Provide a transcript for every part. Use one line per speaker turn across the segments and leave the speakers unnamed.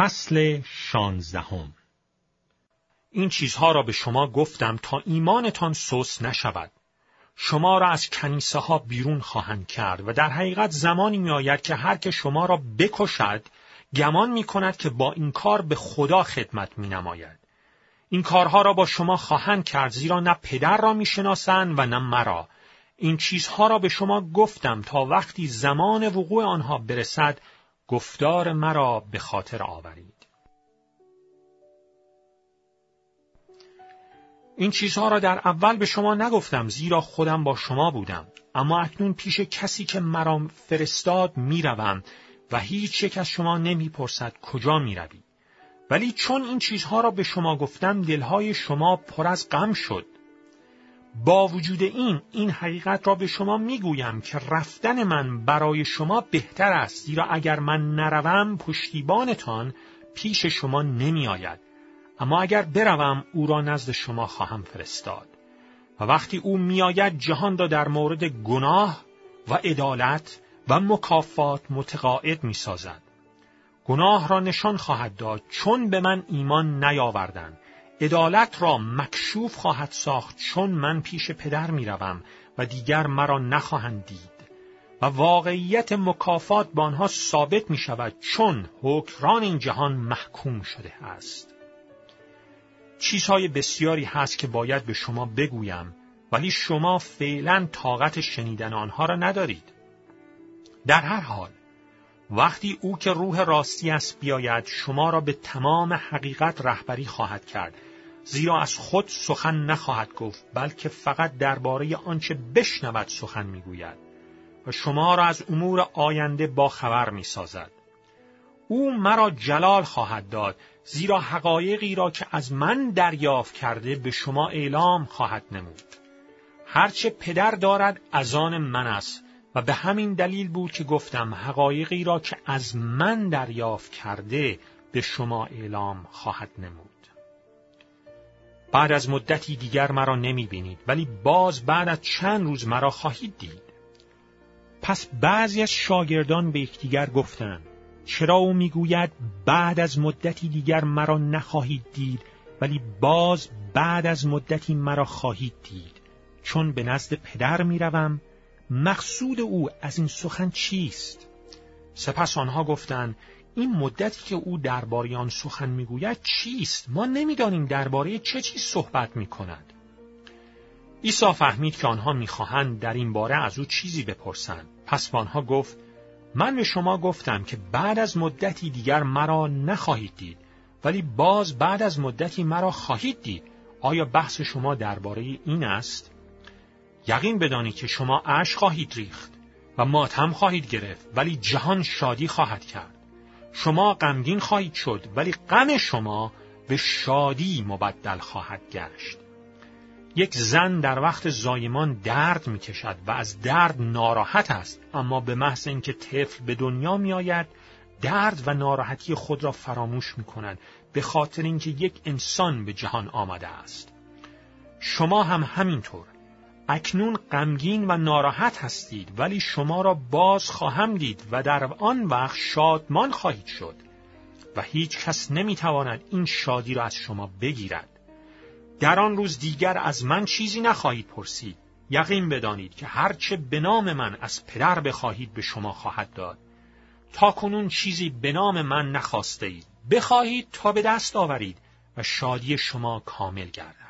فصل شانزدهم این چیزها را به شما گفتم تا ایمانتان سوس نشود. شما را از کنیسه ها بیرون خواهند کرد و در حقیقت زمانی می آید که هر که شما را بکشد گمان می کند که با این کار به خدا خدمت می نماید. این کارها را با شما خواهند کرد زیرا نه پدر را می شناسند و نه مرا. این چیزها را به شما گفتم تا وقتی زمان وقوع آنها برسد گفتار مرا به خاطر آورید. این چیزها را در اول به شما نگفتم زیرا خودم با شما بودم. اما اکنون پیش کسی که مرا فرستاد می‌روم و هیچ یک از شما نمی‌پرسد کجا می‌روی. ولی چون این چیزها را به شما گفتم دلهای شما پر از غم شد. با وجود این این حقیقت را به شما می‌گویم که رفتن من برای شما بهتر است زیرا اگر من نروم پشتیبانتان پیش شما نمیآید. اما اگر بروم او را نزد شما خواهم فرستاد. و وقتی او میآید جهان را در مورد گناه و عدالت و مکافات متقاعد می‌سازد. گناه را نشان خواهد داد چون به من ایمان نیاوردند. عدالت را مکشوف خواهد ساخت چون من پیش پدر می‌روم و دیگر مرا نخواهند دید و واقعیت مکافات با آنها ثابت می شود چون حکران این جهان محکوم شده است. چیزهای بسیاری هست که باید به شما بگویم ولی شما فعلا طاقت شنیدن آنها را ندارید. در هر حال وقتی او که روح راستی است بیاید شما را به تمام حقیقت رهبری خواهد کرد زیرا از خود سخن نخواهد گفت بلکه فقط درباره آنچه بشنود سخن می‌گوید و شما را از امور آینده با خبر می سازد. او مرا جلال خواهد داد زیرا حقایقی را که از من دریافت کرده به شما اعلام خواهد نمود. هرچه پدر دارد از آن من است و به همین دلیل بود که گفتم حقایقی را که از من دریافت کرده به شما اعلام خواهد نمود. بعد از مدتی دیگر مرا نمی بینید ولی باز بعد از چند روز مرا خواهید دید. پس بعضی از شاگردان به یکدیگر گفتند چرا او می‌گوید بعد از مدتی دیگر مرا نخواهید دید ولی باز بعد از مدتی مرا خواهید دید چون به نزد پدر می‌روم مقصود او از این سخن چیست سپس آنها گفتند این مدتی که او درباره آن سخن می‌گوید چیست؟ ما نمی‌دانیم درباره چه چیز صحبت می‌کند. عیسی فهمید که آنها می‌خواهند در این باره از او چیزی بپرسند. پس به آنها گفت من به شما گفتم که بعد از مدتی دیگر مرا نخواهید دید ولی باز بعد از مدتی مرا خواهید دید. آیا بحث شما درباره این است؟ یقین بدانید که شما اش خواهید ریخت و ماتم خواهید گرفت ولی جهان شادی خواهد کرد. شما غمگین خواهید شد ولی غم شما به شادی مبدل خواهد گشت. یک زن در وقت زایمان درد می کشد و از درد ناراحت است. اما به محض اینکه طفل به دنیا می آید درد و ناراحتی خود را فراموش می کند به خاطر اینکه یک انسان به جهان آمده است. شما هم همینطور. اکنون غمگین و ناراحت هستید ولی شما را باز خواهم دید و در آن وقت شادمان خواهید شد و هیچ کس نمی‌تواند این شادی را از شما بگیرد. در آن روز دیگر از من چیزی نخواهید پرسید. یقین بدانید که هرچه به نام من از پدر بخواهید به شما خواهد داد. تا کنون چیزی به نام من نخواسته اید. بخواهید تا به دست آورید و شادی شما کامل گردد.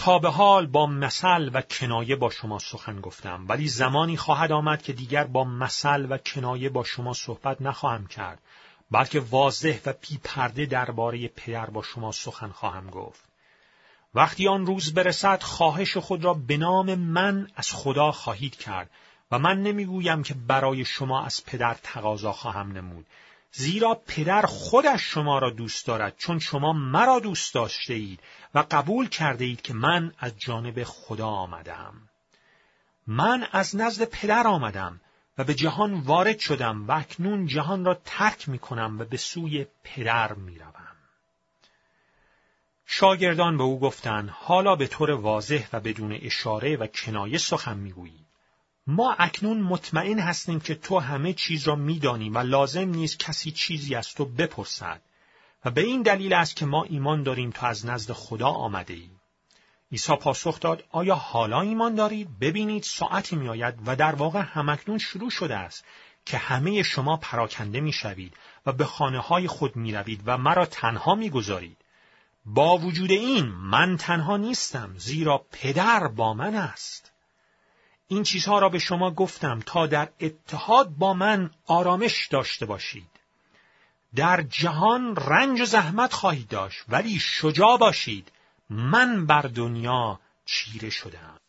تا به حال با مثل و کنایه با شما سخن گفتم ولی زمانی خواهد آمد که دیگر با مثل و کنایه با شما صحبت نخواهم کرد بلکه واضح و پی پرده درباره پدر با شما سخن خواهم گفت. وقتی آن روز برسد خواهش خود را به نام من از خدا خواهید کرد و من نمی‌گویم که برای شما از پدر تقاضا خواهم نمود زیرا پدر خودش شما را دوست دارد چون شما مرا دوست داشته اید و قبول کرده اید که من از جانب خدا آمدم. من از نزد پدر آمدم و به جهان وارد شدم و اکنون جهان را ترک می کنم و به سوی پدر می روم. شاگردان به او گفتند حالا به طور واضح و بدون اشاره و کنایه سخن می‌گویی ما اکنون مطمئن هستیم که تو همه چیز را میدانی و لازم نیست کسی چیزی از تو بپرسد. و به این دلیل است که ما ایمان داریم تو از نزد خدا آمده ای. عیسی پاسخ داد آیا حالا ایمان دارید ببینید ساعتی میآید و در واقع همکنون شروع شده است که همه شما پراکنده می‌شوید و به خانه های خود می روید و مرا تنها می‌گذارید. با وجود این من تنها نیستم زیرا پدر با من است. این چیزها را به شما گفتم تا در اتحاد با من آرامش داشته باشید. در جهان رنج و زحمت خواهید داشت ولی شجاع باشید. من بر دنیا چیره شدم